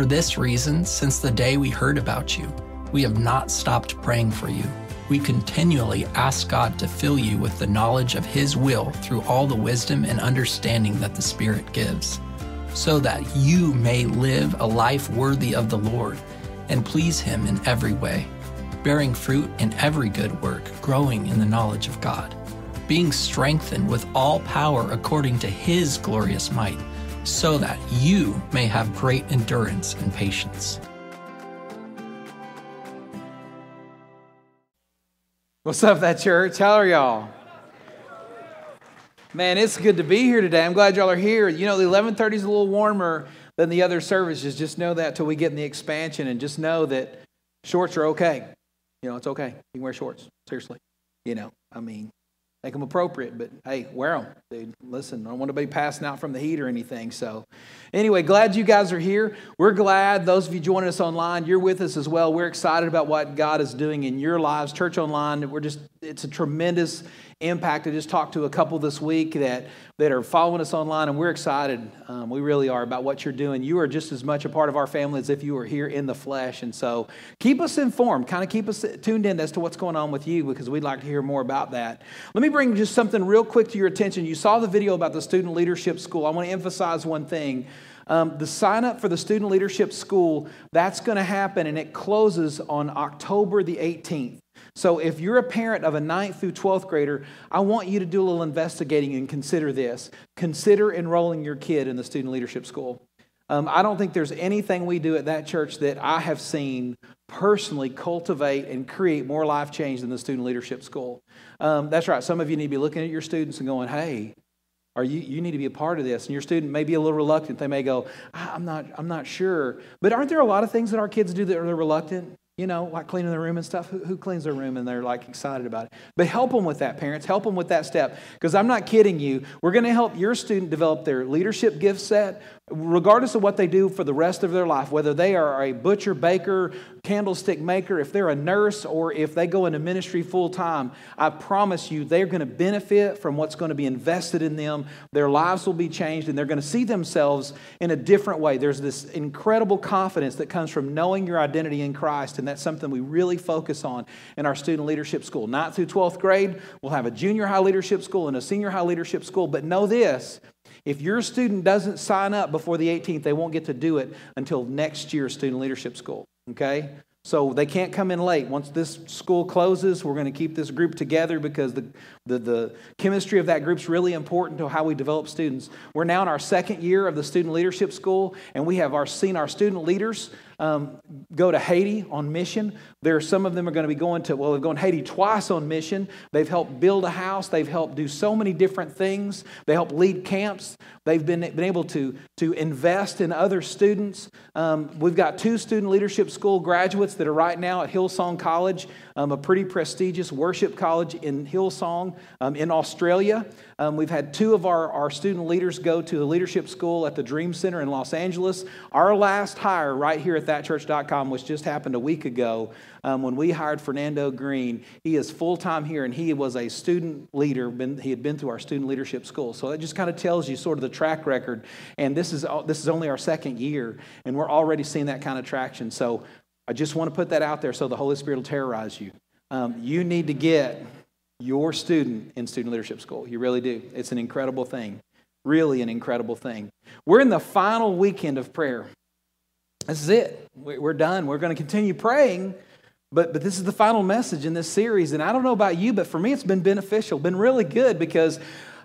For this reason, since the day we heard about you, we have not stopped praying for you. We continually ask God to fill you with the knowledge of His will through all the wisdom and understanding that the Spirit gives, so that you may live a life worthy of the Lord and please Him in every way, bearing fruit in every good work, growing in the knowledge of God, being strengthened with all power according to His glorious might so that you may have great endurance and patience. What's up, that church? How are y'all? Man, it's good to be here today. I'm glad y'all are here. You know, the 11:30 is a little warmer than the other services. Just know that till we get in the expansion, and just know that shorts are okay. You know, it's okay. You can wear shorts. Seriously. You know, I mean, Make them appropriate, but hey, wear them. Dude, listen, I don't want to be passing out from the heat or anything. So, anyway, glad you guys are here. We're glad those of you joining us online, you're with us as well. We're excited about what God is doing in your lives. Church Online, we're just, it's a tremendous impact. I just talked to a couple this week that, that are following us online, and we're excited. Um, we really are about what you're doing. You are just as much a part of our family as if you were here in the flesh. And so keep us informed, kind of keep us tuned in as to what's going on with you because we'd like to hear more about that. Let me bring just something real quick to your attention. You saw the video about the Student Leadership School. I want to emphasize one thing. Um, the sign up for the Student Leadership School, that's going to happen, and it closes on October the 18th. So, if you're a parent of a 9th through 12th grader, I want you to do a little investigating and consider this. Consider enrolling your kid in the Student Leadership School. Um, I don't think there's anything we do at that church that I have seen personally cultivate and create more life change than the Student Leadership School. Um, that's right. Some of you need to be looking at your students and going, hey, are you, you need to be a part of this. And your student may be a little reluctant. They may go, I'm not, I'm not sure. But aren't there a lot of things that our kids do that are reluctant? You know, like cleaning their room and stuff. Who, who, cleans their room and they're like excited about it? But help them with that, parents. Help them with that step. Because I'm not kidding you. We're going to help your student develop their leadership gift set, regardless of what they do for the rest of their life, whether they are a butcher, baker, candlestick maker, if they're a nurse, or if they go into ministry full time, I promise you they're going to benefit from what's going to be invested in them. Their lives will be changed, and they're going to see themselves in a different way. There's this incredible confidence that comes from knowing your identity in Christ, and that's something we really focus on in our student leadership school. 9th through 12th grade, we'll have a junior high leadership school and a senior high leadership school, but know this if your student doesn't sign up before the 18th, they won't get to do it until next year's student leadership school. Okay? So they can't come in late. Once this school closes, we're going to keep this group together because the, the, the chemistry of that group is really important to how we develop students. We're now in our second year of the student leadership school, and we have our, seen our student leaders um, go to Haiti on mission. There are some of them are going to be going to, well, they've gone Haiti twice on mission. They've helped build a house. They've helped do so many different things. They help lead camps. They've been, been able to, to invest in other students. Um, we've got two student leadership school graduates that are right now at Hillsong College, um, a pretty prestigious worship college in Hillsong um, in Australia. Um, we've had two of our, our student leaders go to the leadership school at the Dream Center in Los Angeles. Our last hire right here at thatchurch.com, which just happened a week ago, um, when we hired Fernando Green. He is full time here and he was a student leader. Been, he had been through our student leadership school. So that just kind of tells you sort of the track record. And this is, this is only our second year, and we're already seeing that kind of traction. So I just want to put that out there so the Holy Spirit will terrorize you. Um, you need to get your student in student leadership school. You really do. It's an incredible thing. Really, an incredible thing. We're in the final weekend of prayer. This is it. We're done. We're going to continue praying, but, but this is the final message in this series. And I don't know about you, but for me, it's been beneficial, been really good because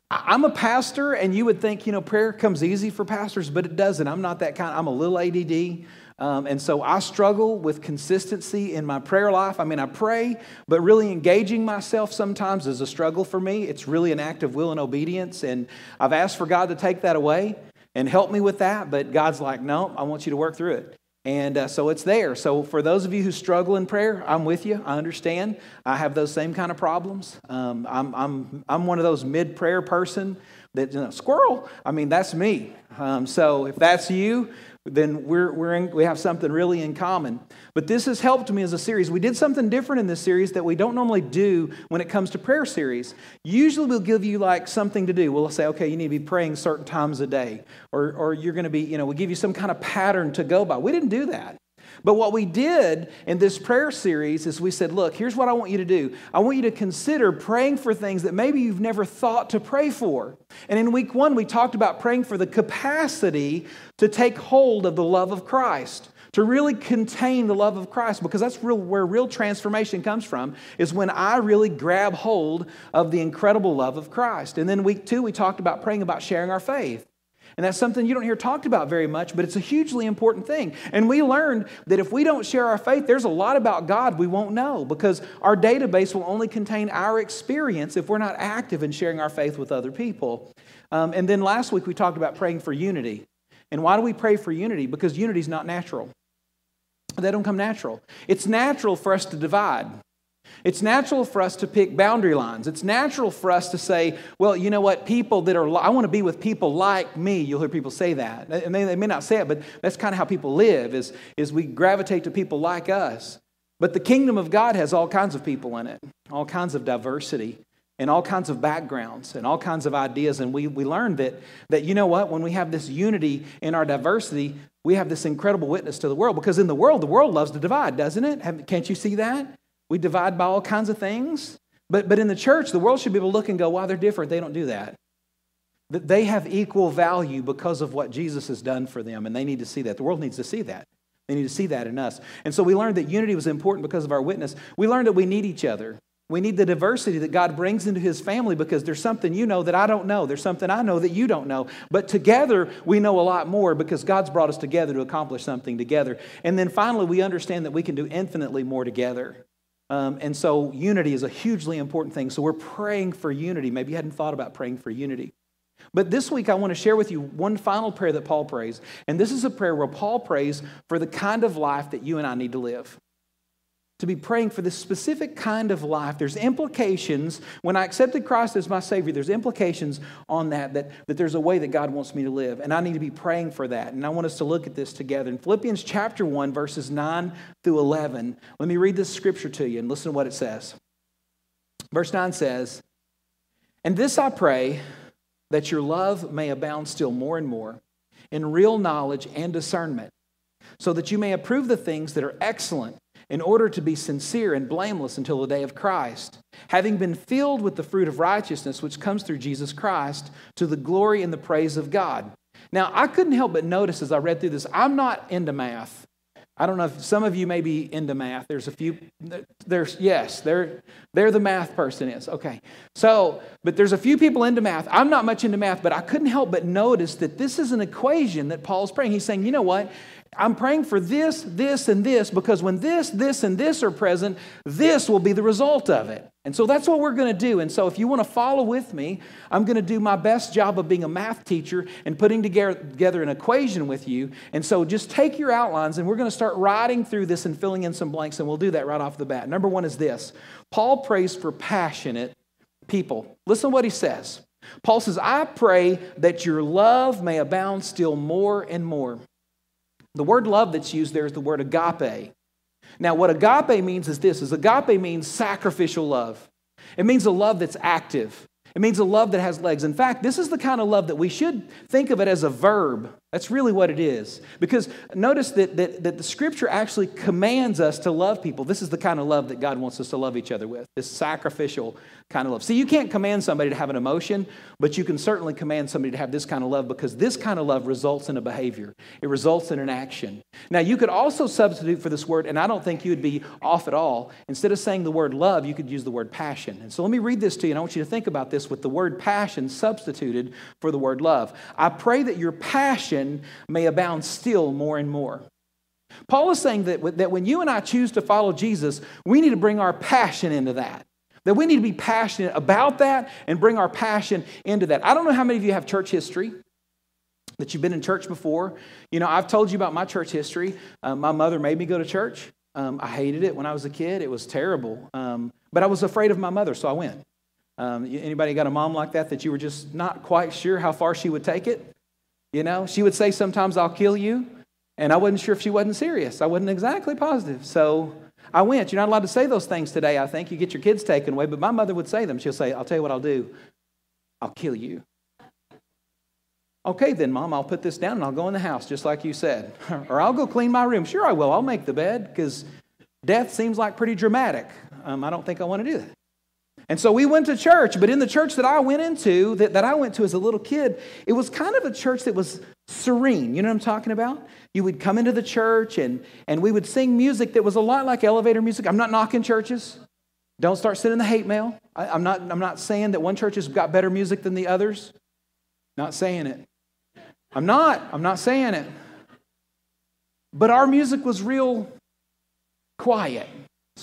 I'm a pastor, and you would think, you know, prayer comes easy for pastors, but it doesn't. I'm not that kind. I'm a little ADD. Um, and so I struggle with consistency in my prayer life. I mean, I pray, but really engaging myself sometimes is a struggle for me. It's really an act of will and obedience. And I've asked for God to take that away and help me with that. But God's like, no, I want you to work through it. And uh, so it's there. So for those of you who struggle in prayer, I'm with you. I understand. I have those same kind of problems. Um, I'm, I'm, I'm one of those mid prayer person that, you know, squirrel. I mean, that's me. Um, so if that's you, then we're, we're in, we have something really in common. But this has helped me as a series. We did something different in this series that we don't normally do when it comes to prayer series. Usually we'll give you like something to do. We'll say, okay, you need to be praying certain times a day, or, or you're going to be, you know, we'll give you some kind of pattern to go by. We didn't do that. But what we did in this prayer series is we said, look, here's what I want you to do. I want you to consider praying for things that maybe you've never thought to pray for. And in week one, we talked about praying for the capacity to take hold of the love of Christ to really contain the love of Christ because that's real, where real transformation comes from is when I really grab hold of the incredible love of Christ. And then week 2 we talked about praying about sharing our faith. And that's something you don't hear talked about very much, but it's a hugely important thing. And we learned that if we don't share our faith, there's a lot about God we won't know because our database will only contain our experience if we're not active in sharing our faith with other people. Um, and then last week we talked about praying for unity. And why do we pray for unity? Because unity is not natural. They don't come natural. It's natural for us to divide. It's natural for us to pick boundary lines. It's natural for us to say, well, you know what, people that are, I want to be with people like me. You'll hear people say that. And they, they may not say it, but that's kind of how people live, is, is we gravitate to people like us. But the kingdom of God has all kinds of people in it, all kinds of diversity, and all kinds of backgrounds, and all kinds of ideas. And we, we learned that, that, you know what, when we have this unity in our diversity, we have this incredible witness to the world. Because in the world, the world loves to divide, doesn't it? Can't you see that? We divide by all kinds of things. But, but in the church, the world should be able to look and go, wow, they're different. They don't do that. That they have equal value because of what Jesus has done for them, and they need to see that. The world needs to see that. They need to see that in us. And so we learned that unity was important because of our witness. We learned that we need each other. We need the diversity that God brings into his family because there's something you know that I don't know. There's something I know that you don't know. But together, we know a lot more because God's brought us together to accomplish something together. And then finally, we understand that we can do infinitely more together. Um, and so unity is a hugely important thing. So we're praying for unity. Maybe you hadn't thought about praying for unity. But this week, I want to share with you one final prayer that Paul prays. And this is a prayer where Paul prays for the kind of life that you and I need to live to be praying for this specific kind of life. There's implications. When I accepted Christ as my Savior, there's implications on that, that, that there's a way that God wants me to live. And I need to be praying for that. And I want us to look at this together. In Philippians chapter 1, verses 9 through 11, let me read this scripture to you and listen to what it says. Verse 9 says, And this I pray, that your love may abound still more and more in real knowledge and discernment, so that you may approve the things that are excellent in order to be sincere and blameless until the day of Christ, having been filled with the fruit of righteousness which comes through Jesus Christ to the glory and the praise of God. Now, I couldn't help but notice as I read through this, I'm not into math. I don't know if some of you may be into math. There's a few, there's, yes, they're, they're the math person is. Okay. So, but there's a few people into math. I'm not much into math, but I couldn't help but notice that this is an equation that Paul's praying. He's saying, you know what? I'm praying for this, this, and this because when this, this, and this are present, this will be the result of it. And so that's what we're going to do. And so if you want to follow with me, I'm going to do my best job of being a math teacher and putting together an equation with you. And so just take your outlines and we're going to start writing through this and filling in some blanks. And we'll do that right off the bat. Number one is this Paul prays for passionate people. Listen to what he says. Paul says, I pray that your love may abound still more and more. The word love that's used there is the word agape. Now, what agape means is this is agape means sacrificial love. It means a love that's active. It means a love that has legs. In fact, this is the kind of love that we should think of it as a verb. That's really what it is. Because notice that, that, that the scripture actually commands us to love people. This is the kind of love that God wants us to love each other with, this sacrificial kind of love. See, you can't command somebody to have an emotion, but you can certainly command somebody to have this kind of love because this kind of love results in a behavior, it results in an action. Now, you could also substitute for this word, and I don't think you would be off at all. Instead of saying the word love, you could use the word passion. And so let me read this to you, and I want you to think about this with the word passion substituted for the word love. I pray that your passion may abound still more and more. Paul is saying that, that when you and I choose to follow Jesus, we need to bring our passion into that. That we need to be passionate about that and bring our passion into that. I don't know how many of you have church history, that you've been in church before. You know, I've told you about my church history. Um, my mother made me go to church. Um, I hated it when I was a kid, it was terrible. Um, but I was afraid of my mother, so I went. Um, anybody got a mom like that that you were just not quite sure how far she would take it? You know, she would say sometimes, I'll kill you. And I wasn't sure if she wasn't serious. I wasn't exactly positive. So I went. You're not allowed to say those things today, I think. You get your kids taken away. But my mother would say them. She'll say, I'll tell you what I'll do. I'll kill you. Okay, then, Mom, I'll put this down and I'll go in the house, just like you said. or I'll go clean my room. Sure, I will. I'll make the bed because death seems like pretty dramatic. Um, I don't think I want to do that. And so we went to church, but in the church that I went into, that, that I went to as a little kid, it was kind of a church that was serene. You know what I'm talking about? You would come into the church and, and we would sing music that was a lot like elevator music. I'm not knocking churches. Don't start sending the hate mail. I, I'm, not, I'm not saying that one church has got better music than the others. Not saying it. I'm not. I'm not saying it. But our music was real quiet.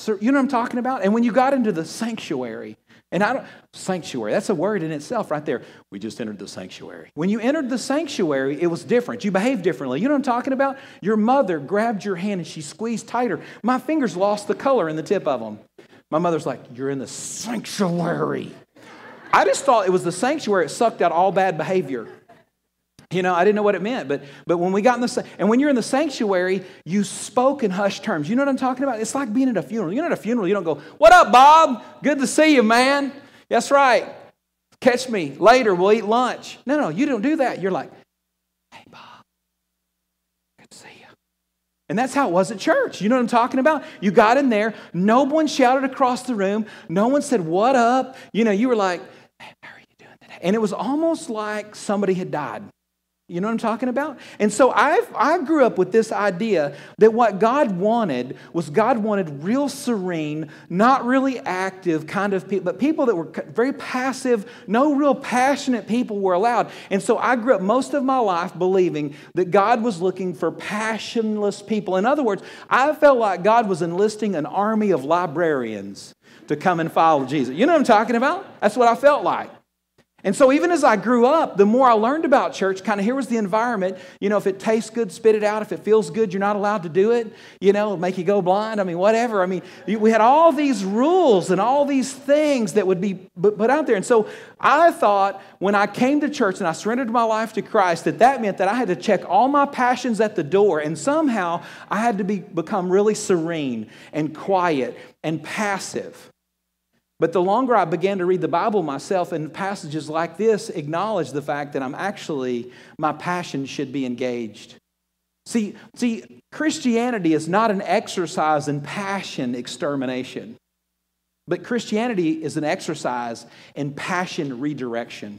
You know what I'm talking about? And when you got into the sanctuary, and I don't, sanctuary, that's a word in itself right there. We just entered the sanctuary. When you entered the sanctuary, it was different. You behaved differently. You know what I'm talking about? Your mother grabbed your hand and she squeezed tighter. My fingers lost the color in the tip of them. My mother's like, You're in the sanctuary. I just thought it was the sanctuary. It sucked out all bad behavior. You know, I didn't know what it meant, but but when we got in the and when you're in the sanctuary, you spoke in hushed terms. You know what I'm talking about? It's like being at a funeral. You're at a funeral, you don't go, "What up, Bob? Good to see you, man." That's right. Catch me later. We'll eat lunch. No, no, you don't do that. You're like, "Hey, Bob. Good to see you." And that's how it was at church. You know what I'm talking about? You got in there. No one shouted across the room. No one said, "What up?" You know, you were like, hey, "How are you doing today?" And it was almost like somebody had died. You know what I'm talking about? And so i I grew up with this idea that what God wanted was God wanted real serene, not really active kind of people, but people that were very passive, no real passionate people were allowed. And so I grew up most of my life believing that God was looking for passionless people. In other words, I felt like God was enlisting an army of librarians to come and follow Jesus. You know what I'm talking about? That's what I felt like. And so, even as I grew up, the more I learned about church, kind of here was the environment. You know, if it tastes good, spit it out. If it feels good, you're not allowed to do it. You know, make you go blind. I mean, whatever. I mean, we had all these rules and all these things that would be put out there. And so, I thought when I came to church and I surrendered my life to Christ, that that meant that I had to check all my passions at the door. And somehow I had to be, become really serene and quiet and passive. But the longer I began to read the Bible myself and passages like this acknowledge the fact that I'm actually, my passion should be engaged. See, see, Christianity is not an exercise in passion extermination, but Christianity is an exercise in passion redirection.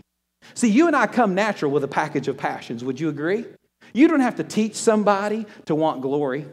See, you and I come natural with a package of passions. Would you agree? You don't have to teach somebody to want glory.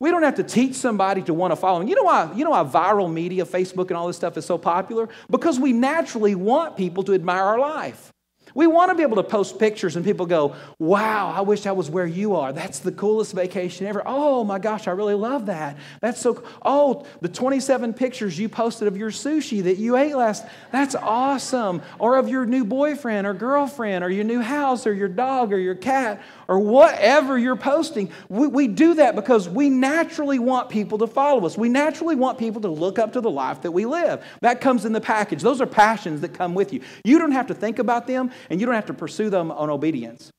We don't have to teach somebody to want to follow. You know why? You know why viral media, Facebook, and all this stuff is so popular? Because we naturally want people to admire our life. We want to be able to post pictures and people go, wow, I wish I was where you are. That's the coolest vacation ever. Oh my gosh, I really love that. That's so, oh, the 27 pictures you posted of your sushi that you ate last, that's awesome. Or of your new boyfriend or girlfriend or your new house or your dog or your cat or whatever you're posting. We, we do that because we naturally want people to follow us. We naturally want people to look up to the life that we live. That comes in the package. Those are passions that come with you. You don't have to think about them and you don't have to pursue them on obedience.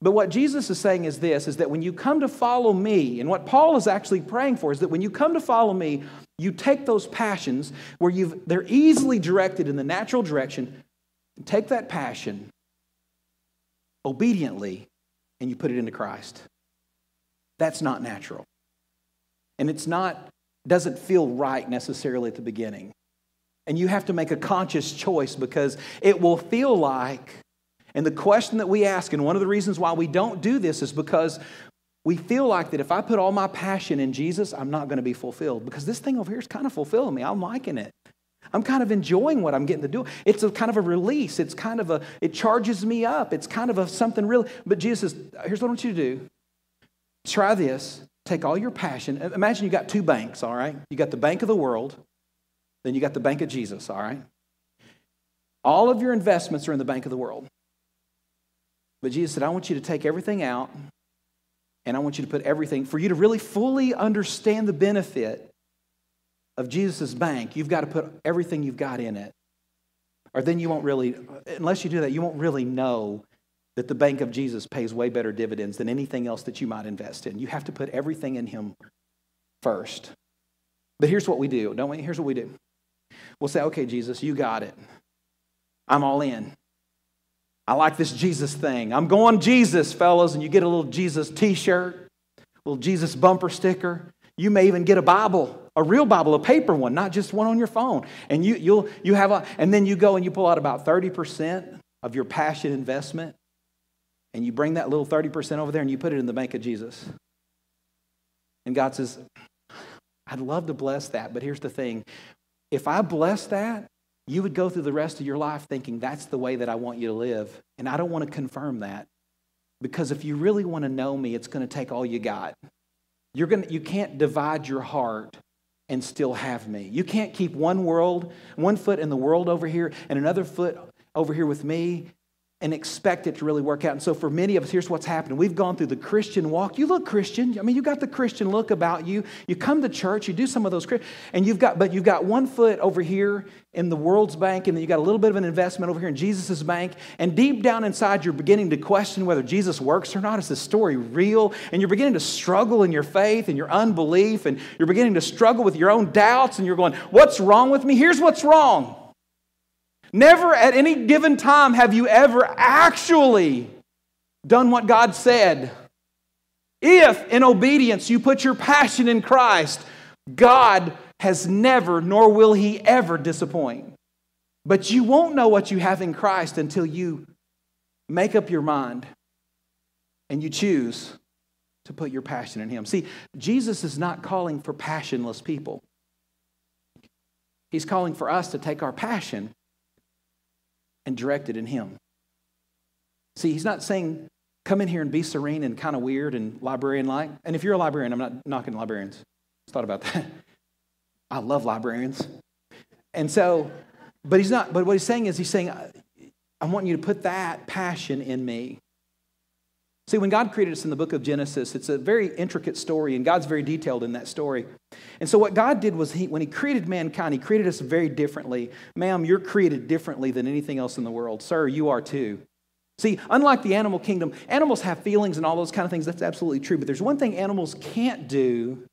But what Jesus is saying is this is that when you come to follow me, and what Paul is actually praying for is that when you come to follow me, you take those passions where you've they're easily directed in the natural direction, take that passion obediently and you put it into Christ. That's not natural. And it's not doesn't feel right necessarily at the beginning. And you have to make a conscious choice because it will feel like and the question that we ask, and one of the reasons why we don't do this is because we feel like that if I put all my passion in Jesus, I'm not going to be fulfilled. Because this thing over here is kind of fulfilling me. I'm liking it. I'm kind of enjoying what I'm getting to do. It's a kind of a release. It's kind of a, it charges me up. It's kind of a something real. But Jesus says, here's what I want you to do. Try this. Take all your passion. Imagine you got two banks, all right? You got the bank of the world, then you got the bank of Jesus, all right? All of your investments are in the bank of the world. But Jesus said, I want you to take everything out and I want you to put everything, for you to really fully understand the benefit of Jesus' bank, you've got to put everything you've got in it. Or then you won't really, unless you do that, you won't really know that the bank of Jesus pays way better dividends than anything else that you might invest in. You have to put everything in Him first. But here's what we do, don't we? Here's what we do. We'll say, okay, Jesus, you got it. I'm all in. I like this Jesus thing. I'm going Jesus, fellas. And you get a little Jesus t shirt, little Jesus bumper sticker. You may even get a Bible, a real Bible, a paper one, not just one on your phone. And you, you'll, you have a, and then you go and you pull out about 30% of your passion investment and you bring that little 30% over there and you put it in the bank of Jesus. And God says, I'd love to bless that, but here's the thing. If I bless that, you would go through the rest of your life thinking that's the way that I want you to live. And I don't want to confirm that. Because if you really want to know me, it's going to take all you got. You're going to, you can't divide your heart and still have me. You can't keep one world, one foot in the world over here and another foot over here with me and expect it to really work out. And so for many of us, here's what's happening. We've gone through the Christian walk. You look Christian. I mean, you got the Christian look about you. You come to church, you do some of those, and you've got, but you've got one foot over here in the world's bank, and then you got a little bit of an investment over here in Jesus' bank. And deep down inside, you're beginning to question whether Jesus works or not. Is this story real? And you're beginning to struggle in your faith and your unbelief, and you're beginning to struggle with your own doubts, and you're going, What's wrong with me? Here's what's wrong. Never at any given time have you ever actually done what God said. If in obedience you put your passion in Christ, God has never, nor will He ever disappoint. But you won't know what you have in Christ until you make up your mind and you choose to put your passion in Him. See, Jesus is not calling for passionless people, He's calling for us to take our passion and directed in Him. See, He's not saying, come in here and be serene and kind of weird and librarian like. And if you're a librarian, I'm not knocking librarians. I thought about that. I love librarians. And so, but he's not, but what he's saying is, he's saying, I want you to put that passion in me. See, when God created us in the book of Genesis, it's a very intricate story, and God's very detailed in that story. And so, what God did was, he, when He created mankind, He created us very differently. Ma'am, you're created differently than anything else in the world. Sir, you are too. See, unlike the animal kingdom, animals have feelings and all those kind of things. That's absolutely true. But there's one thing animals can't do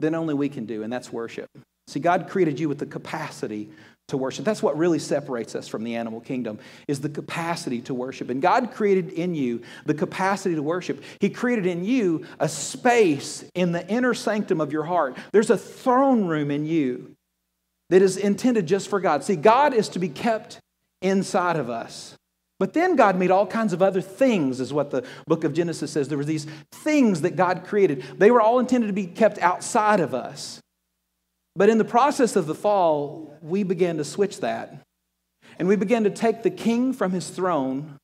that only we can do, and that's worship. See, God created you with the capacity to worship. That's what really separates us from the animal kingdom is the capacity to worship. And God created in you the capacity to worship. He created in you a space in the inner sanctum of your heart. There's a throne room in you that is intended just for God. See, God is to be kept inside of us. But then God made all kinds of other things, is what the book of Genesis says. There were these things that God created. They were all intended to be kept outside of us. But in the process of the fall, we began to switch that. And we began to take the king from his throne,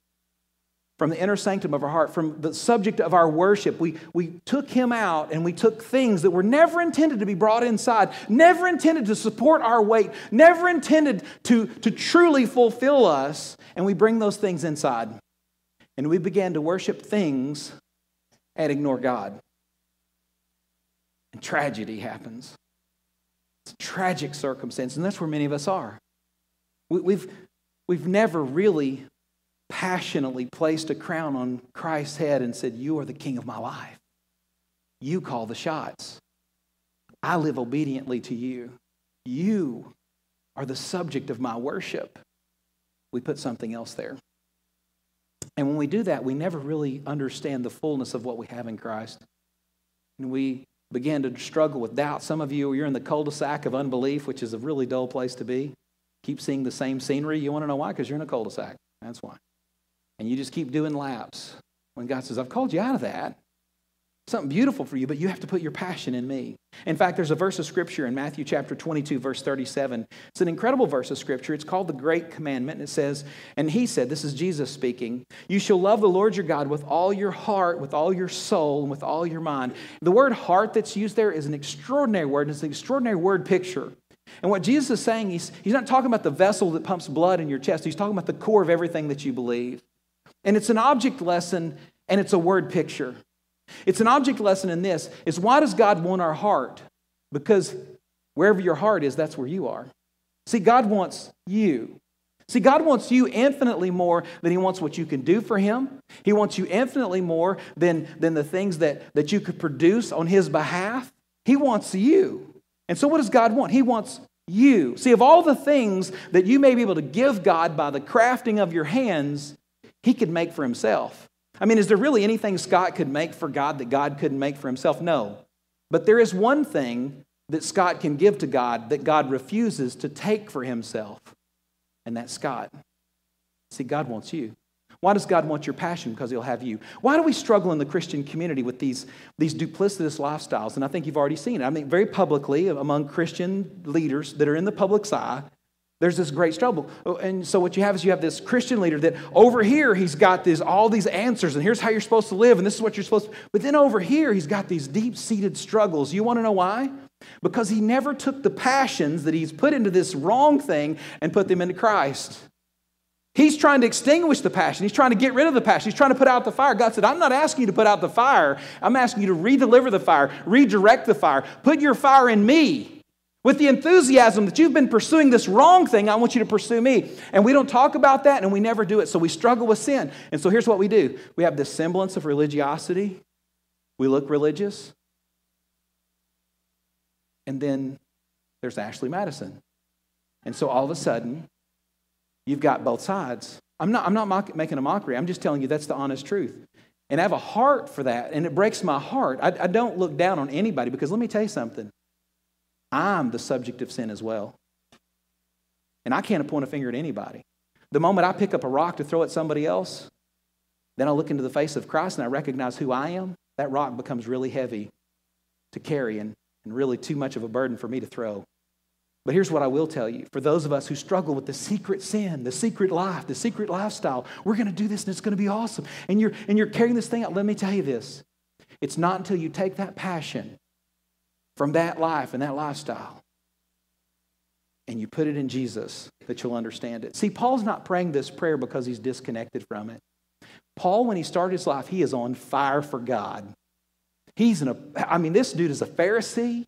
from the inner sanctum of our heart, from the subject of our worship. We, we took him out and we took things that were never intended to be brought inside, never intended to support our weight, never intended to, to truly fulfill us, and we bring those things inside. And we began to worship things and ignore God. And tragedy happens. It's tragic circumstance, and that's where many of us are. We've, we've never really passionately placed a crown on Christ's head and said, You are the king of my life. You call the shots. I live obediently to you. You are the subject of my worship. We put something else there. And when we do that, we never really understand the fullness of what we have in Christ. And we begin to struggle with doubt. Some of you, you're in the cul-de-sac of unbelief, which is a really dull place to be. Keep seeing the same scenery. You want to know why? Because you're in a cul-de-sac. That's why. And you just keep doing laps. When God says, I've called you out of that, something beautiful for you, but you have to put your passion in me. In fact, there's a verse of scripture in Matthew chapter 22, verse 37. It's an incredible verse of scripture. It's called the Great Commandment. And it says, and he said, This is Jesus speaking, You shall love the Lord your God with all your heart, with all your soul, and with all your mind. The word heart that's used there is an extraordinary word. It's an extraordinary word picture. And what Jesus is saying, he's, he's not talking about the vessel that pumps blood in your chest. He's talking about the core of everything that you believe. And it's an object lesson and it's a word picture. It's an object lesson in this is why does God want our heart? Because wherever your heart is, that's where you are. See, God wants you. See, God wants you infinitely more than He wants what you can do for Him. He wants you infinitely more than, than the things that, that you could produce on His behalf. He wants you. And so, what does God want? He wants you. See, of all the things that you may be able to give God by the crafting of your hands, He could make for Himself. I mean, is there really anything Scott could make for God that God couldn't make for Himself? No. But there is one thing that Scott can give to God that God refuses to take for Himself and that's Scott. See, God wants you. Why does God want your passion? Because He'll have you. Why do we struggle in the Christian community with these, these duplicitous lifestyles? And I think you've already seen it. I mean, very publicly among Christian leaders that are in the public's eye, there's this great struggle. Oh, and so what you have is you have this Christian leader that over here he's got this, all these answers, and here's how you're supposed to live, and this is what you're supposed to. But then over here he's got these deep-seated struggles. You want to know why? because he never took the passions that he's put into this wrong thing and put them into Christ. He's trying to extinguish the passion. He's trying to get rid of the passion. He's trying to put out the fire. God said, I'm not asking you to put out the fire. I'm asking you to redeliver the fire, redirect the fire. Put your fire in me. With the enthusiasm that you've been pursuing this wrong thing, I want you to pursue me. And we don't talk about that and we never do it. So we struggle with sin. And so here's what we do we have this semblance of religiosity. We look religious. And then there's Ashley Madison. And so all of a sudden, you've got both sides. I'm not, I'm not making a mockery. I'm just telling you that's the honest truth. And I have a heart for that, and it breaks my heart. I, I don't look down on anybody because let me tell you something. I'm the subject of sin as well. And I can't point a finger at anybody. The moment I pick up a rock to throw at somebody else, then I look into the face of Christ and I recognize who I am. That rock becomes really heavy to carry. And and really too much of a burden for me to throw. But here's what I will tell you for those of us who struggle with the secret sin, the secret life, the secret lifestyle, we're going to do this and it's going to be awesome. And you're, and you're carrying this thing out. Let me tell you this it's not until you take that passion from that life and that lifestyle and you put it in Jesus that you'll understand it. See, Paul's not praying this prayer because he's disconnected from it. Paul, when he started his life, he is on fire for God. He's an, I mean, this dude is a Pharisee.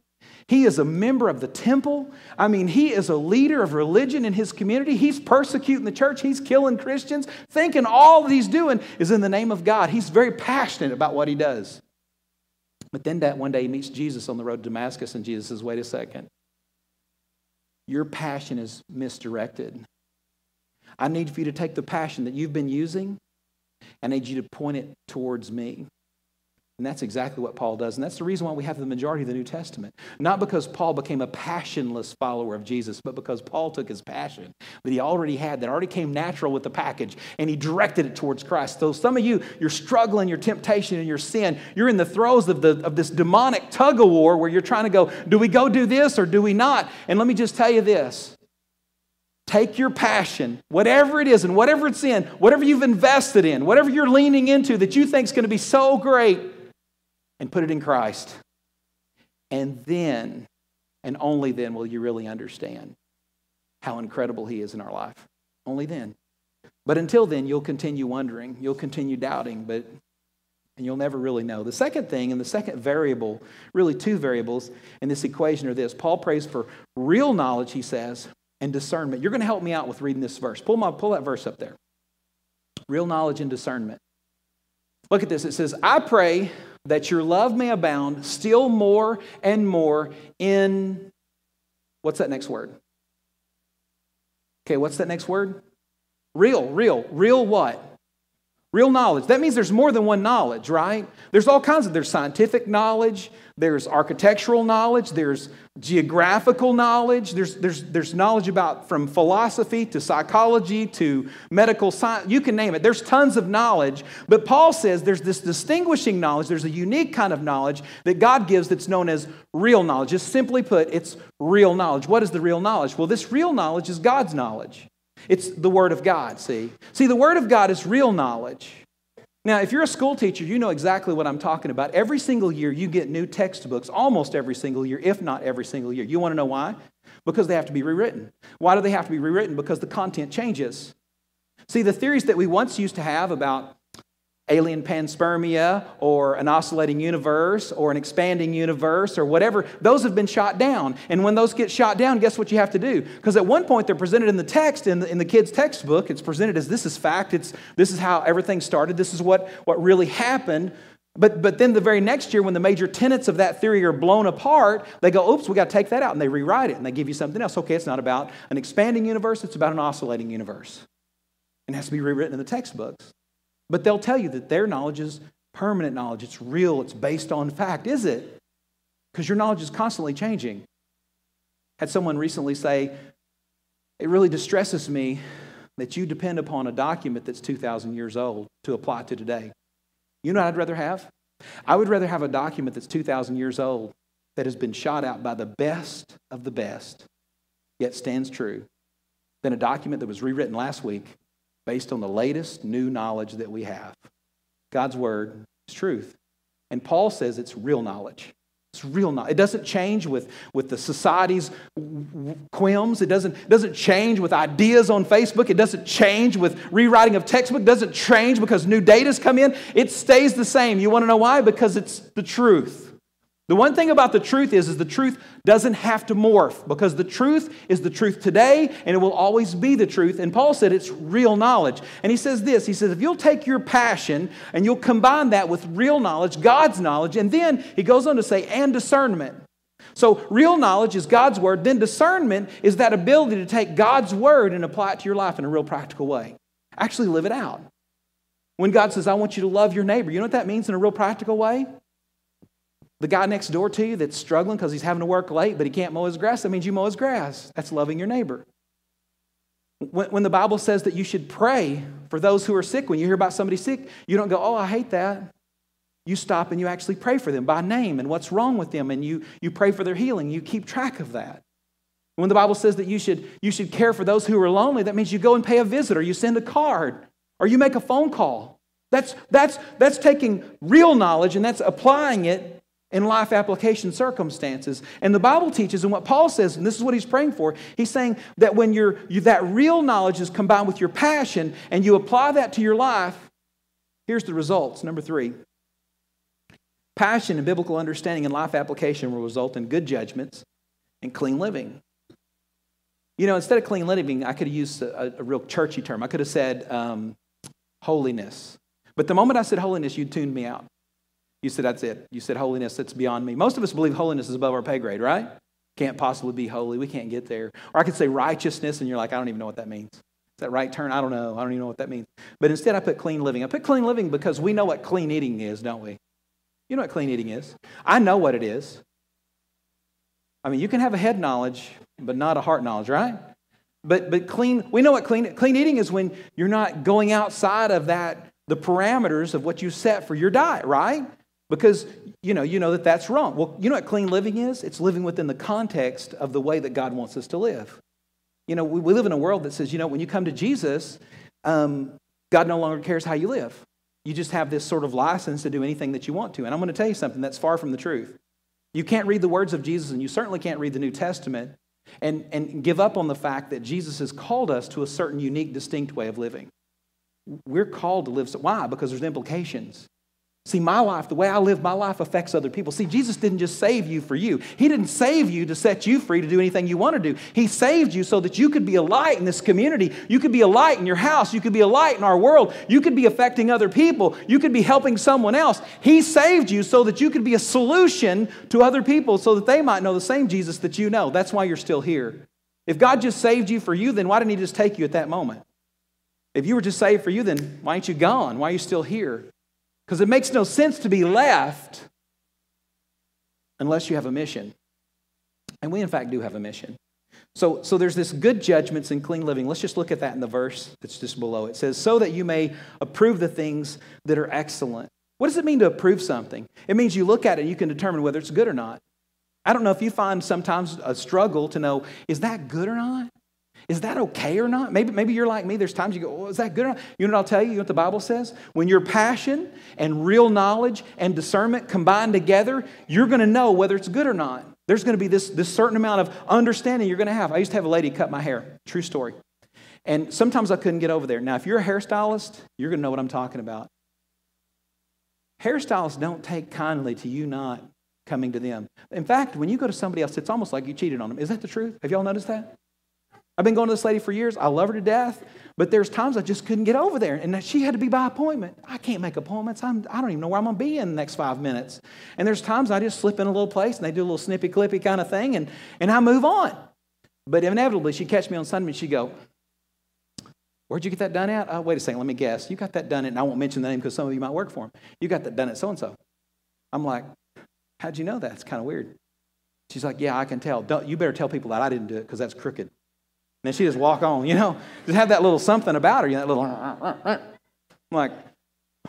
He is a member of the temple. I mean, he is a leader of religion in his community. He's persecuting the church. He's killing Christians, thinking all that he's doing is in the name of God. He's very passionate about what he does. But then that one day he meets Jesus on the road to Damascus, and Jesus says, Wait a second. Your passion is misdirected. I need for you to take the passion that you've been using, I need you to point it towards me. And that's exactly what Paul does. And that's the reason why we have the majority of the New Testament. Not because Paul became a passionless follower of Jesus, but because Paul took his passion that he already had, that already came natural with the package, and he directed it towards Christ. So some of you, you're struggling, your temptation and your sin. You're in the throes of, the, of this demonic tug of war where you're trying to go, do we go do this or do we not? And let me just tell you this. Take your passion, whatever it is and whatever it's in, whatever you've invested in, whatever you're leaning into that you think is going to be so great, and put it in Christ. And then, and only then, will you really understand how incredible He is in our life. Only then. But until then, you'll continue wondering, you'll continue doubting, but and you'll never really know. The second thing, and the second variable, really two variables in this equation are this. Paul prays for real knowledge, he says, and discernment. You're going to help me out with reading this verse. Pull, my, pull that verse up there. Real knowledge and discernment. Look at this. It says, I pray that your love may abound still more and more in what's that next word? Okay, what's that next word? Real, real, real what? Real knowledge. That means there's more than one knowledge, right? There's all kinds of there's scientific knowledge, there's architectural knowledge, there's geographical knowledge, there's, there's, there's knowledge about from philosophy to psychology to medical science, you can name it. There's tons of knowledge, but Paul says there's this distinguishing knowledge, there's a unique kind of knowledge that God gives that's known as real knowledge. Just simply put, it's real knowledge. What is the real knowledge? Well, this real knowledge is God's knowledge. It's the Word of God, see? See, the Word of God is real knowledge. Now, if you're a school teacher, you know exactly what I'm talking about. Every single year, you get new textbooks, almost every single year, if not every single year. You want to know why? Because they have to be rewritten. Why do they have to be rewritten? Because the content changes. See, the theories that we once used to have about alien panspermia or an oscillating universe or an expanding universe or whatever, those have been shot down. And when those get shot down, guess what you have to do? Because at one point they're presented in the text, in the, in the kid's textbook, it's presented as this is fact, it's, this is how everything started, this is what, what really happened. But, but then the very next year, when the major tenets of that theory are blown apart, they go, oops, we got to take that out, and they rewrite it, and they give you something else. Okay, it's not about an expanding universe, it's about an oscillating universe. And it has to be rewritten in the textbooks. But they'll tell you that their knowledge is permanent knowledge. It's real. It's based on fact. Is it? Because your knowledge is constantly changing. Had someone recently say, It really distresses me that you depend upon a document that's 2,000 years old to apply to today. You know what I'd rather have? I would rather have a document that's 2,000 years old that has been shot out by the best of the best, yet stands true, than a document that was rewritten last week based on the latest new knowledge that we have. God's word is truth. And Paul says it's real knowledge. It's real knowledge. It doesn't change with, with the society's whims. It doesn't, doesn't change with ideas on Facebook. It doesn't change with rewriting of textbook. It doesn't change because new data's come in. It stays the same. You want to know why? Because it's the truth. The one thing about the truth is, is the truth doesn't have to morph because the truth is the truth today and it will always be the truth. And Paul said it's real knowledge. And he says this He says, if you'll take your passion and you'll combine that with real knowledge, God's knowledge, and then he goes on to say, and discernment. So, real knowledge is God's word, then discernment is that ability to take God's word and apply it to your life in a real practical way. Actually, live it out. When God says, I want you to love your neighbor, you know what that means in a real practical way? The guy next door to you that's struggling because he's having to work late, but he can't mow his grass, that means you mow his grass. That's loving your neighbor. When, when the Bible says that you should pray for those who are sick, when you hear about somebody sick, you don't go, Oh, I hate that. You stop and you actually pray for them by name and what's wrong with them, and you, you pray for their healing. You keep track of that. When the Bible says that you should, you should care for those who are lonely, that means you go and pay a visit, or you send a card, or you make a phone call. That's, that's, that's taking real knowledge and that's applying it in life application circumstances. And the Bible teaches, and what Paul says, and this is what he's praying for, he's saying that when you that real knowledge is combined with your passion and you apply that to your life, here's the results. Number three passion and biblical understanding and life application will result in good judgments and clean living. You know, instead of clean living, I could have used a, a real churchy term. I could have said um, holiness. But the moment I said holiness, you tuned me out. You said, that's it. You said, holiness, that's beyond me. Most of us believe holiness is above our pay grade, right? Can't possibly be holy. We can't get there. Or I could say righteousness, and you're like, I don't even know what that means. Is that right turn? I don't know. I don't even know what that means. But instead, I put clean living. I put clean living because we know what clean eating is, don't we? You know what clean eating is. I know what it is. I mean, you can have a head knowledge, but not a heart knowledge, right? But, but clean, we know what clean, clean eating is when you're not going outside of that, the parameters of what you set for your diet, right? Because you know, you know that that's wrong. Well, you know what clean living is? It's living within the context of the way that God wants us to live. You know, we, we live in a world that says, you know, when you come to Jesus, um, God no longer cares how you live. You just have this sort of license to do anything that you want to. And I'm going to tell you something that's far from the truth. You can't read the words of Jesus, and you certainly can't read the New Testament and, and give up on the fact that Jesus has called us to a certain unique, distinct way of living. We're called to live. So, why? Because there's implications. See, my life, the way I live my life affects other people. See, Jesus didn't just save you for you. He didn't save you to set you free to do anything you want to do. He saved you so that you could be a light in this community. You could be a light in your house. You could be a light in our world. You could be affecting other people. You could be helping someone else. He saved you so that you could be a solution to other people so that they might know the same Jesus that you know. That's why you're still here. If God just saved you for you, then why didn't He just take you at that moment? If you were just saved for you, then why ain't you gone? Why are you still here? Because it makes no sense to be left unless you have a mission. And we, in fact, do have a mission. So, so there's this good judgments and clean living. Let's just look at that in the verse that's just below. It says, So that you may approve the things that are excellent. What does it mean to approve something? It means you look at it and you can determine whether it's good or not. I don't know if you find sometimes a struggle to know, is that good or not? Is that okay or not? Maybe, maybe you're like me. There's times you go, oh, is that good or not? You know what I'll tell you? You know what the Bible says? When your passion and real knowledge and discernment combine together, you're going to know whether it's good or not. There's going to be this, this certain amount of understanding you're going to have. I used to have a lady cut my hair. True story. And sometimes I couldn't get over there. Now, if you're a hairstylist, you're going to know what I'm talking about. hairstylists don't take kindly to you not coming to them. In fact, when you go to somebody else, it's almost like you cheated on them. Is that the truth? Have y'all noticed that? I've been going to this lady for years. I love her to death, but there's times I just couldn't get over there, and she had to be by appointment. I can't make appointments. I'm, I don't even know where I'm going to be in the next five minutes. And there's times I just slip in a little place, and they do a little snippy clippy kind of thing, and, and I move on. But inevitably, she'd catch me on Sunday, and she'd go, Where'd you get that done at? Oh, wait a second, let me guess. You got that done at, and I won't mention the name because some of you might work for him. You got that done at so and so. I'm like, How'd you know that? It's kind of weird. She's like, Yeah, I can tell. Don't, you better tell people that I didn't do it because that's crooked. And then she just walk on, you know, just have that little something about her, you know, that little. Uh, uh, uh, I'm like,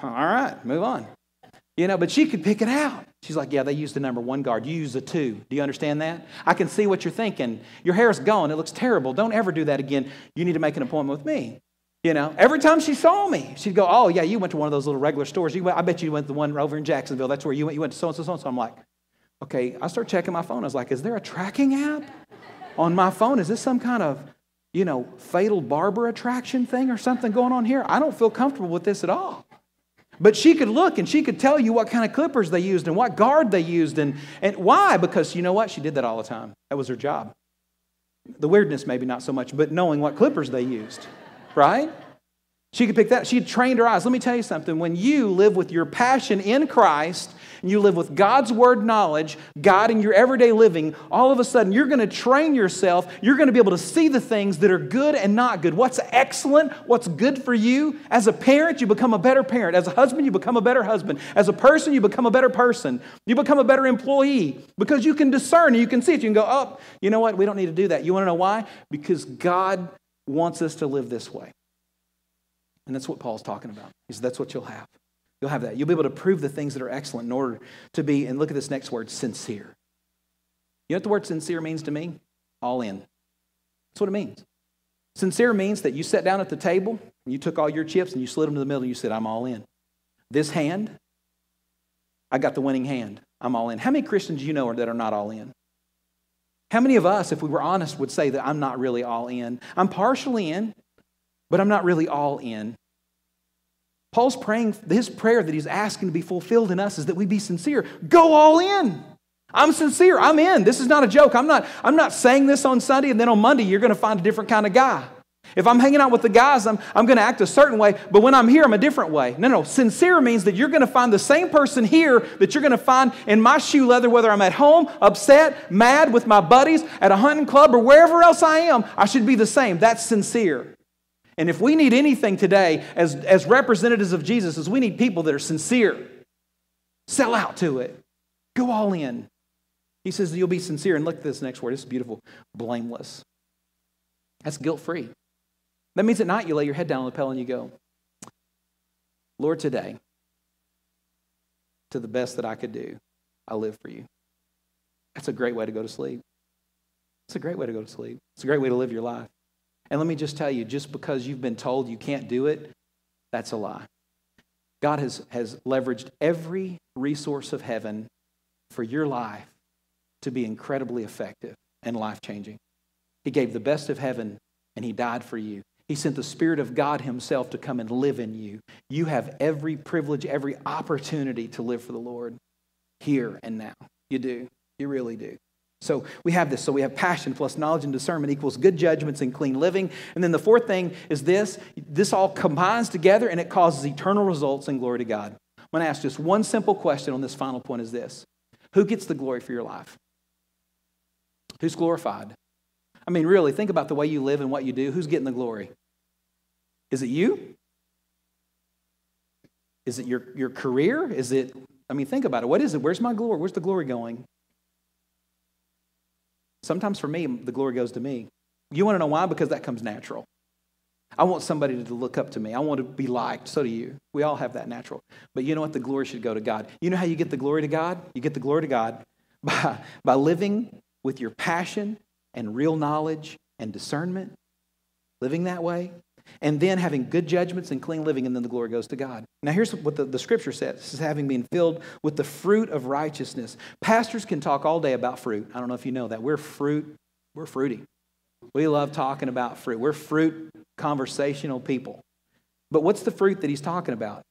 All right, move on. You know, but she could pick it out. She's like, Yeah, they used the number one guard. You use the two. Do you understand that? I can see what you're thinking. Your hair's gone. It looks terrible. Don't ever do that again. You need to make an appointment with me. You know, every time she saw me, she'd go, "Oh yeah, you went to one of those little regular stores. You went, I bet you went to the one over in Jacksonville. That's where you went. You went to so and so so and so." I'm like, "Okay." I start checking my phone. I was like, "Is there a tracking app on my phone? Is this some kind of, you know, fatal barber attraction thing or something going on here? I don't feel comfortable with this at all." But she could look and she could tell you what kind of clippers they used and what guard they used and, and why, because you know what? She did that all the time. That was her job. The weirdness, maybe not so much, but knowing what clippers they used right? She could pick that. She trained her eyes. Let me tell you something. When you live with your passion in Christ and you live with God's word knowledge, God in your everyday living, all of a sudden you're going to train yourself. You're going to be able to see the things that are good and not good. What's excellent, what's good for you. As a parent, you become a better parent. As a husband, you become a better husband. As a person, you become a better person. You become a better employee because you can discern and you can see it. You can go, oh, you know what? We don't need to do that. You want to know why? Because God wants us to live this way. And that's what Paul's talking about. He says, that's what you'll have. You'll have that. You'll be able to prove the things that are excellent in order to be, and look at this next word, sincere. You know what the word sincere means to me? All in. That's what it means. Sincere means that you sat down at the table and you took all your chips and you slid them to the middle and you said, I'm all in. This hand, I got the winning hand. I'm all in. How many Christians do you know that are not all in? How many of us, if we were honest, would say that I'm not really all in? I'm partially in, but I'm not really all in. Paul's praying, his prayer that he's asking to be fulfilled in us is that we be sincere. Go all in. I'm sincere. I'm in. This is not a joke. I'm not, I'm not saying this on Sunday and then on Monday you're going to find a different kind of guy. If I'm hanging out with the guys, I'm, I'm going to act a certain way, but when I'm here, I'm a different way. No, no. Sincere means that you're going to find the same person here that you're going to find in my shoe leather, whether I'm at home, upset, mad with my buddies, at a hunting club, or wherever else I am. I should be the same. That's sincere. And if we need anything today as, as representatives of Jesus, is we need people that are sincere. Sell out to it. Go all in. He says you'll be sincere. And look at this next word. It's beautiful. Blameless. That's guilt free. That means at night you lay your head down on the pillow and you go, Lord, today, to the best that I could do, I live for you. That's a great way to go to sleep. It's a great way to go to sleep. It's a great way to live your life. And let me just tell you just because you've been told you can't do it, that's a lie. God has, has leveraged every resource of heaven for your life to be incredibly effective and life changing. He gave the best of heaven and He died for you. He sent the Spirit of God Himself to come and live in you. You have every privilege, every opportunity to live for the Lord here and now. You do. You really do. So we have this. So we have passion plus knowledge and discernment equals good judgments and clean living. And then the fourth thing is this this all combines together and it causes eternal results and glory to God. I'm going to ask just one simple question on this final point is this Who gets the glory for your life? Who's glorified? I mean, really, think about the way you live and what you do. Who's getting the glory? Is it you? Is it your, your career? Is it, I mean, think about it. What is it? Where's my glory? Where's the glory going? Sometimes for me, the glory goes to me. You want to know why? Because that comes natural. I want somebody to look up to me. I want to be liked. So do you. We all have that natural. But you know what? The glory should go to God. You know how you get the glory to God? You get the glory to God by, by living with your passion and real knowledge and discernment, living that way, and then having good judgments and clean living, and then the glory goes to God. Now, here's what the, the scripture says this is having been filled with the fruit of righteousness. Pastors can talk all day about fruit. I don't know if you know that. We're fruit, we're fruity. We love talking about fruit. We're fruit conversational people. But what's the fruit that he's talking about?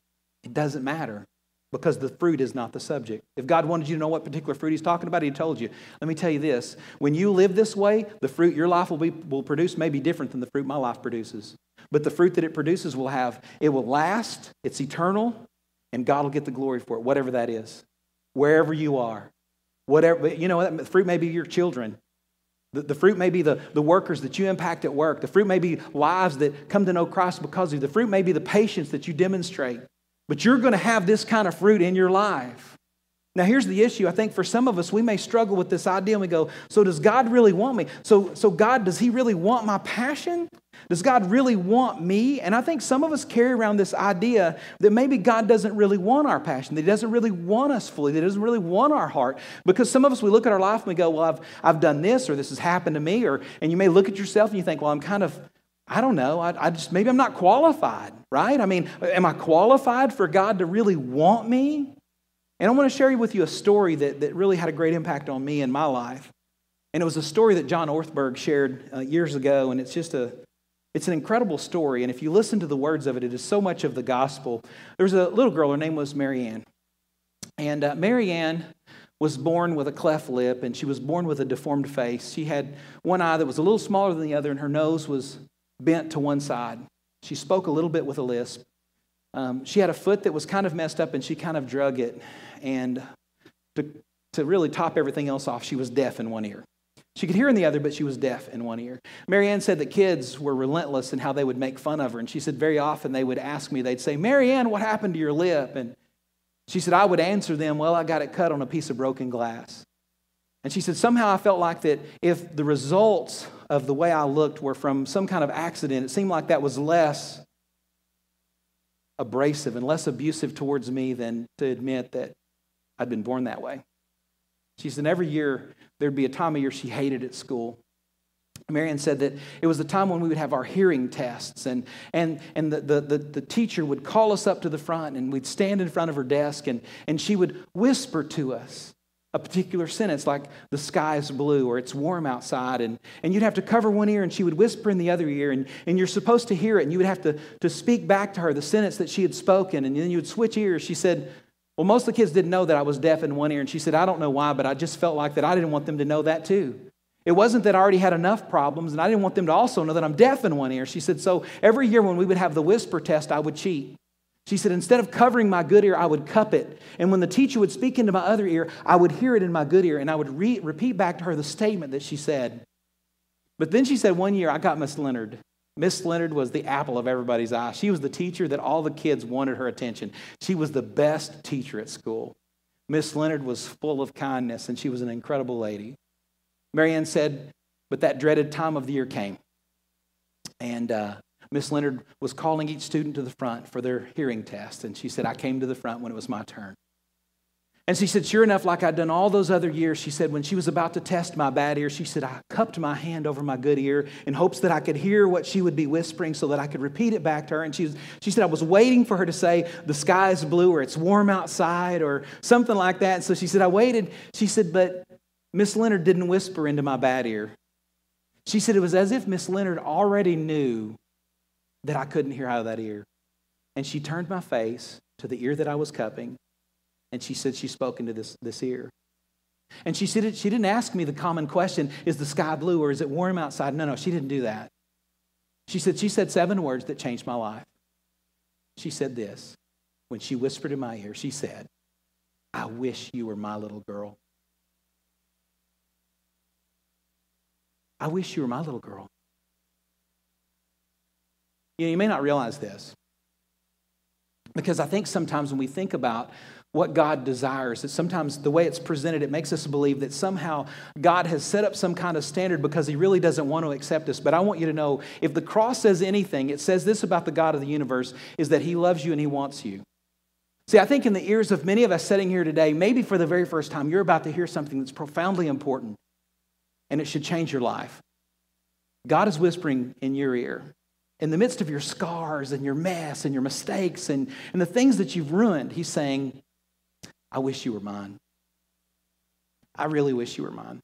It doesn't matter because the fruit is not the subject. If God wanted you to know what particular fruit He's talking about, He told you. Let me tell you this when you live this way, the fruit your life will, be, will produce may be different than the fruit my life produces. But the fruit that it produces will have, it will last, it's eternal, and God will get the glory for it, whatever that is, wherever you are. Whatever, you know, that fruit may be your children. The, the, fruit may be the, the workers that you impact at work. The fruit may be lives that come to know Christ because of you. The fruit may be the patience that you demonstrate. But you're going to have this kind of fruit in your life. Now, here's the issue. I think for some of us, we may struggle with this idea and we go, So, does God really want me? So, so God, does He really want my passion? Does God really want me? And I think some of us carry around this idea that maybe God doesn't really want our passion, that He doesn't really want us fully, that He doesn't really want our heart. Because some of us, we look at our life and we go, Well, I've, I've done this, or this has happened to me, or, and you may look at yourself and you think, Well, I'm kind of, I don't know, I, I just, maybe I'm not qualified, right? I mean, am I qualified for God to really want me? And I want to share with you a story that, that really had a great impact on me in my life. And it was a story that John Ortberg shared uh, years ago, and it's just a, it's an incredible story. And if you listen to the words of it, it is so much of the gospel. There was a little girl, her name was Marianne. And uh, Marianne was born with a cleft lip, and she was born with a deformed face. She had one eye that was a little smaller than the other, and her nose was bent to one side. She spoke a little bit with a lisp. Um, she had a foot that was kind of messed up, and she kind of drug it. And to, to really top everything else off, she was deaf in one ear. She could hear in the other, but she was deaf in one ear. Marianne said that kids were relentless in how they would make fun of her. And she said very often they would ask me, they'd say, Marianne, what happened to your lip? And she said, I would answer them, Well, I got it cut on a piece of broken glass. And she said, Somehow I felt like that if the results of the way I looked were from some kind of accident, it seemed like that was less abrasive and less abusive towards me than to admit that I'd been born that way. She said every year there'd be a time of year she hated at school. Marianne said that it was the time when we would have our hearing tests, and, and, and the, the, the, the, teacher would call us up to the front, and we'd stand in front of her desk, and, and she would whisper to us a particular sentence like, the sky is blue, or it's warm outside, and, and you'd have to cover one ear, and she would whisper in the other ear, and, and you're supposed to hear it, and you would have to, to speak back to her the sentence that she had spoken, and then you would switch ears. She said, well, most of the kids didn't know that I was deaf in one ear. And she said, I don't know why, but I just felt like that I didn't want them to know that too. It wasn't that I already had enough problems, and I didn't want them to also know that I'm deaf in one ear. She said, so every year when we would have the whisper test, I would cheat. She said, instead of covering my good ear, I would cup it. And when the teacher would speak into my other ear, I would hear it in my good ear, and I would re- repeat back to her the statement that she said. But then she said, one year I got Miss Leonard. Miss Leonard was the apple of everybody's eye. She was the teacher that all the kids wanted her attention. She was the best teacher at school. Miss Leonard was full of kindness, and she was an incredible lady. Marianne said, but that dreaded time of the year came. And uh, Miss Leonard was calling each student to the front for their hearing test. And she said, I came to the front when it was my turn. And she said, sure enough, like I'd done all those other years, she said, when she was about to test my bad ear, she said, I cupped my hand over my good ear in hopes that I could hear what she would be whispering so that I could repeat it back to her. And she, was, she said, I was waiting for her to say, the sky is blue or it's warm outside or something like that. And so she said, I waited. She said, but Miss Leonard didn't whisper into my bad ear. She said, it was as if Miss Leonard already knew that I couldn't hear out of that ear. And she turned my face to the ear that I was cupping and she said she spoke into this, this ear. And she said she didn't ask me the common question, is the sky blue or is it warm outside? No, no, she didn't do that. She said she said seven words that changed my life. She said this. When she whispered in my ear, she said, I wish you were my little girl. I wish you were my little girl. You know, you may not realize this because I think sometimes when we think about what God desires. That sometimes the way it's presented, it makes us believe that somehow God has set up some kind of standard because He really doesn't want to accept us. But I want you to know if the cross says anything, it says this about the God of the universe is that He loves you and He wants you. See, I think in the ears of many of us sitting here today, maybe for the very first time, you're about to hear something that's profoundly important and it should change your life. God is whispering in your ear. In the midst of your scars and your mess and your mistakes and, and the things that you've ruined, He's saying, I wish you were mine. I really wish you were mine.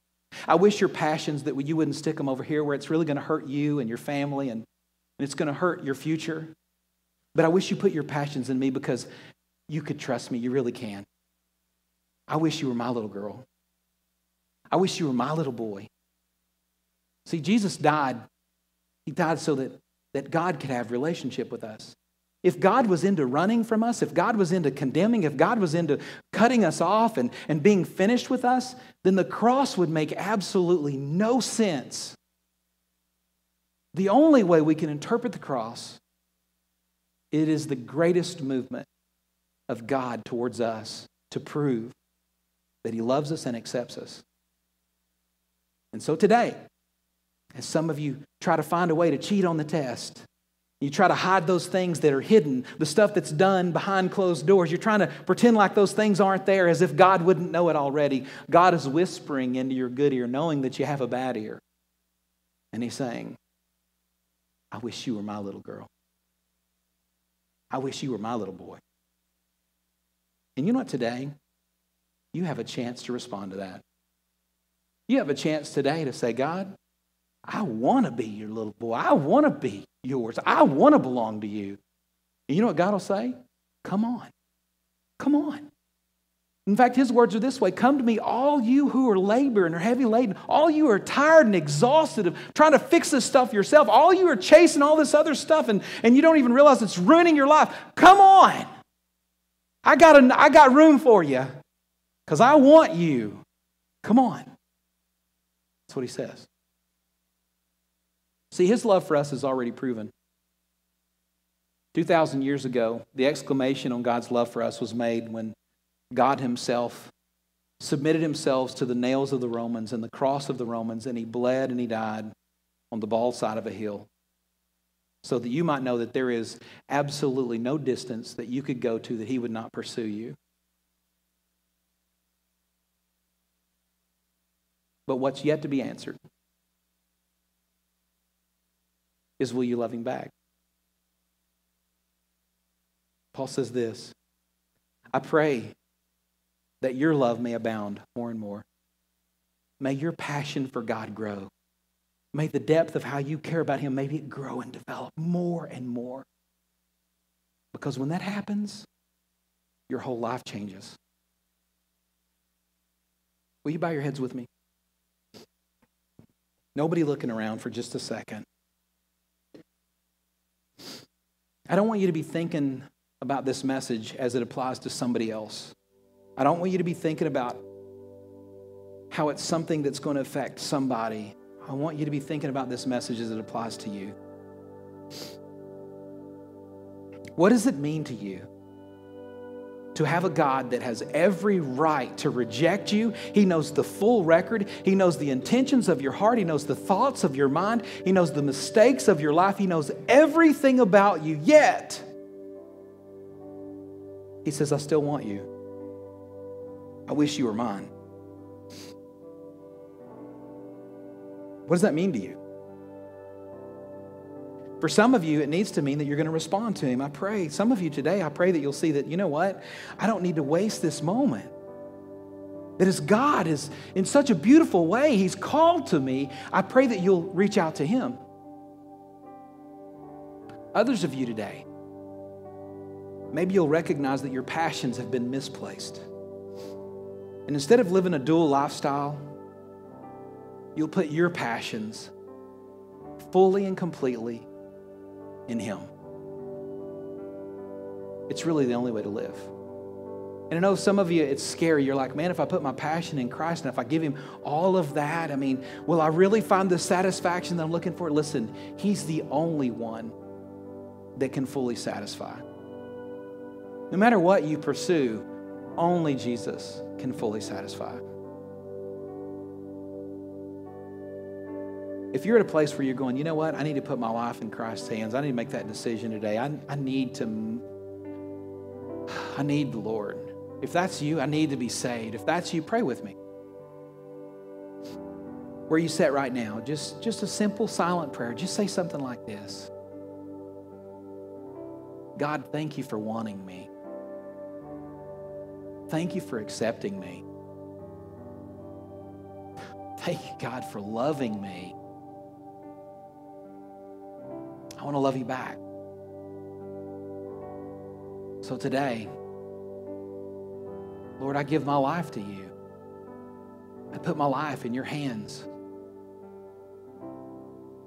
I wish your passions that you wouldn't stick them over here where it's really going to hurt you and your family and, and it's going to hurt your future. But I wish you put your passions in me because you could trust me. You really can. I wish you were my little girl. I wish you were my little boy. See, Jesus died. He died so that, that God could have relationship with us. If God was into running from us, if God was into condemning, if God was into cutting us off and, and being finished with us, then the cross would make absolutely no sense. The only way we can interpret the cross, it is the greatest movement of God towards us to prove that He loves us and accepts us. And so today, as some of you try to find a way to cheat on the test, you try to hide those things that are hidden, the stuff that's done behind closed doors. You're trying to pretend like those things aren't there as if God wouldn't know it already. God is whispering into your good ear, knowing that you have a bad ear. And He's saying, I wish you were my little girl. I wish you were my little boy. And you know what, today, you have a chance to respond to that. You have a chance today to say, God, I want to be your little boy. I want to be yours. I want to belong to you. And you know what God will say? Come on. Come on. In fact, his words are this way Come to me, all you who are laboring are heavy laden, all you are tired and exhausted of trying to fix this stuff yourself, all you are chasing all this other stuff and, and you don't even realize it's ruining your life. Come on. I got, a, I got room for you because I want you. Come on. That's what he says. See, his love for us is already proven. 2,000 years ago, the exclamation on God's love for us was made when God himself submitted himself to the nails of the Romans and the cross of the Romans, and he bled and he died on the bald side of a hill. So that you might know that there is absolutely no distance that you could go to that he would not pursue you. But what's yet to be answered is will you love him back? Paul says this I pray that your love may abound more and more. May your passion for God grow. May the depth of how you care about Him, maybe it grow and develop more and more. Because when that happens, your whole life changes. Will you bow your heads with me? Nobody looking around for just a second. I don't want you to be thinking about this message as it applies to somebody else. I don't want you to be thinking about how it's something that's going to affect somebody. I want you to be thinking about this message as it applies to you. What does it mean to you to have a God that has every right to reject you? He knows the full record, He knows the intentions of your heart, He knows the thoughts of your mind, He knows the mistakes of your life, He knows everything about you, yet He says, I still want you. I wish you were mine. What does that mean to you? For some of you, it needs to mean that you're going to respond to Him. I pray. Some of you today, I pray that you'll see that, you know what? I don't need to waste this moment. That as God is in such a beautiful way, He's called to me, I pray that you'll reach out to Him. Others of you today, maybe you'll recognize that your passions have been misplaced. And instead of living a dual lifestyle, you'll put your passions fully and completely in Him. It's really the only way to live. And I know some of you, it's scary. You're like, man, if I put my passion in Christ and if I give Him all of that, I mean, will I really find the satisfaction that I'm looking for? Listen, He's the only one that can fully satisfy. No matter what you pursue, only Jesus can fully satisfy. If you're at a place where you're going, you know what, I need to put my life in Christ's hands, I need to make that decision today. I, I need to, I need the Lord. If that's you, I need to be saved. If that's you, pray with me. Where you sit right now, just, just a simple silent prayer. Just say something like this God, thank you for wanting me. Thank you for accepting me. Thank you, God, for loving me. I want to love you back. So today, Lord, I give my life to you. I put my life in your hands.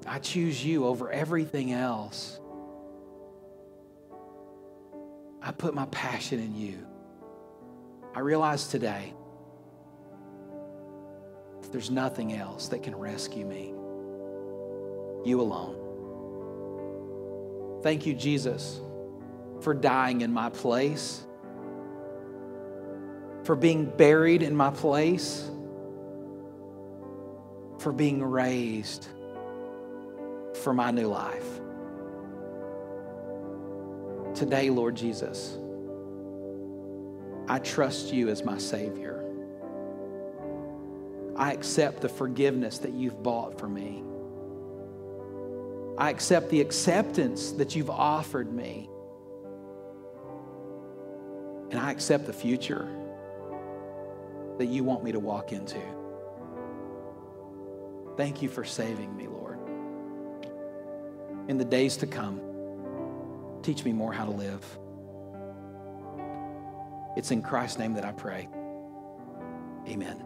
I choose you over everything else. I put my passion in you. I realize today there's nothing else that can rescue me. You alone. Thank you, Jesus, for dying in my place, for being buried in my place, for being raised for my new life. Today, Lord Jesus, I trust you as my Savior. I accept the forgiveness that you've bought for me. I accept the acceptance that you've offered me. And I accept the future that you want me to walk into. Thank you for saving me, Lord. In the days to come, teach me more how to live. It's in Christ's name that I pray. Amen.